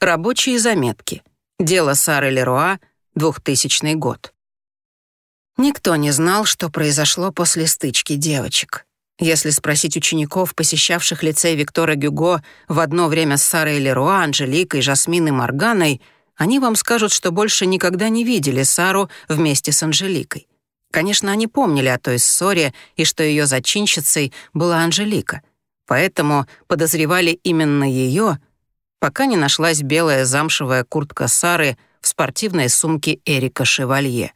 Рабочие заметки. Дело Сары Леруа, 2000 год. Никто не знал, что произошло после стычки девочек. Если спросить учеников, посещавших лицей Виктора Гюго в одно время с Сарой Леруа, Анжеликой, Жасминой, Морганой, они вам скажут, что больше никогда не видели Сару вместе с Анжеликой. Конечно, они помнили о той ссоре и что ее зачинщицей была Анжелика. Поэтому подозревали именно ее, пока не нашлась белая замшевая куртка Сары в спортивной сумке Эрика Шевалье.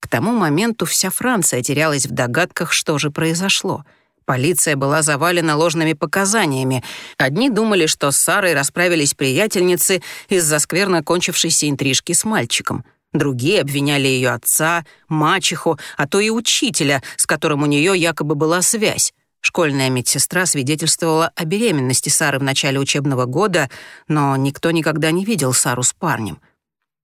К тому моменту вся Франция терялась в догадках, что же произошло — Полиция была завалена ложными показаниями. Одни думали, что с Сарой расправились приятельницы из-за скверно кончившейся интрижки с мальчиком. Другие обвиняли ее отца, мачеху, а то и учителя, с которым у нее якобы была связь. Школьная медсестра свидетельствовала о беременности Сары в начале учебного года, но никто никогда не видел Сару с парнем.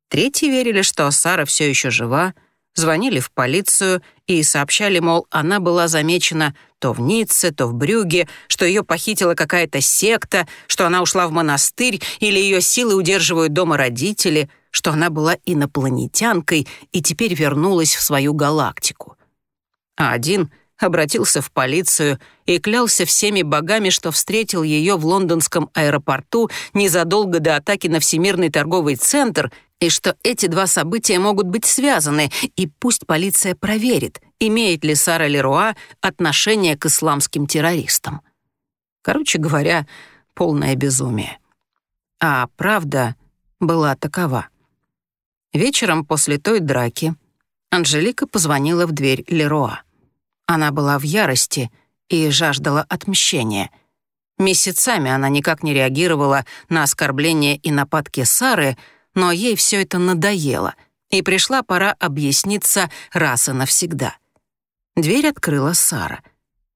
Третьи верили, что Сара все еще жива, звонили в полицию и сообщали, мол, она была замечена то в Ницце, то в Брюге, что ее похитила какая-то секта, что она ушла в монастырь или ее силы удерживают дома родители, что она была инопланетянкой и теперь вернулась в свою галактику. А один обратился в полицию и клялся всеми богами, что встретил ее в лондонском аэропорту незадолго до атаки на Всемирный торговый центр — и что эти два события могут быть связаны, и пусть полиция проверит, имеет ли Сара Леруа отношение к исламским террористам. Короче говоря, полное безумие. А правда была такова. Вечером после той драки Анжелика позвонила в дверь Леруа. Она была в ярости и жаждала отмщения. Месяцами она никак не реагировала на оскорбления и нападки Сары, но ей все это надоело, и пришла пора объясниться раз и навсегда. Дверь открыла Сара.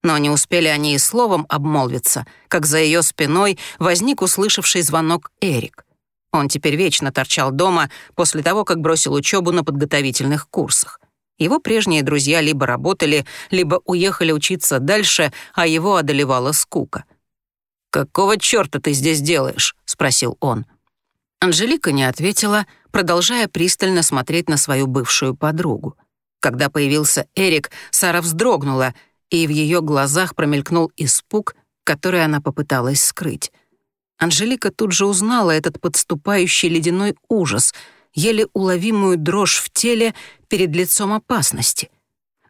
Но не успели они и словом обмолвиться, как за ее спиной возник услышавший звонок Эрик. Он теперь вечно торчал дома после того, как бросил учебу на подготовительных курсах. Его прежние друзья либо работали, либо уехали учиться дальше, а его одолевала скука. «Какого чёрта ты здесь делаешь?» — спросил он. Анжелика не ответила, продолжая пристально смотреть на свою бывшую подругу. Когда появился Эрик, Сара вздрогнула, и в ее глазах промелькнул испуг, который она попыталась скрыть. Анжелика тут же узнала этот подступающий ледяной ужас, еле уловимую дрожь в теле перед лицом опасности.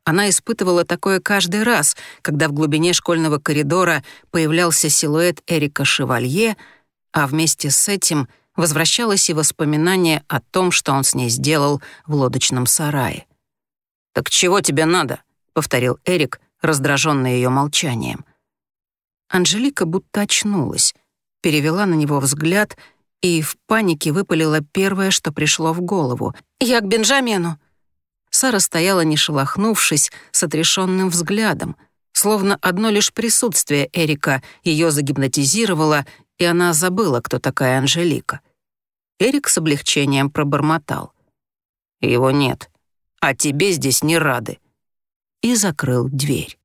Она испытывала такое каждый раз, когда в глубине школьного коридора появлялся силуэт Эрика Шевалье, а вместе с этим — возвращалось и воспоминание о том, что он с ней сделал в лодочном сарае. «Так чего тебе надо?» — повторил Эрик, раздраженный ее молчанием. Анжелика будто очнулась, перевела на него взгляд и в панике выпалила первое, что пришло в голову. «Я к Бенджамену!» Сара стояла, не шелохнувшись, с отрешенным взглядом, словно одно лишь присутствие Эрика ее загипнотизировало и она забыла, кто такая Анжелика. Эрик с облегчением пробормотал. «Его нет, а тебе здесь не рады». И закрыл дверь.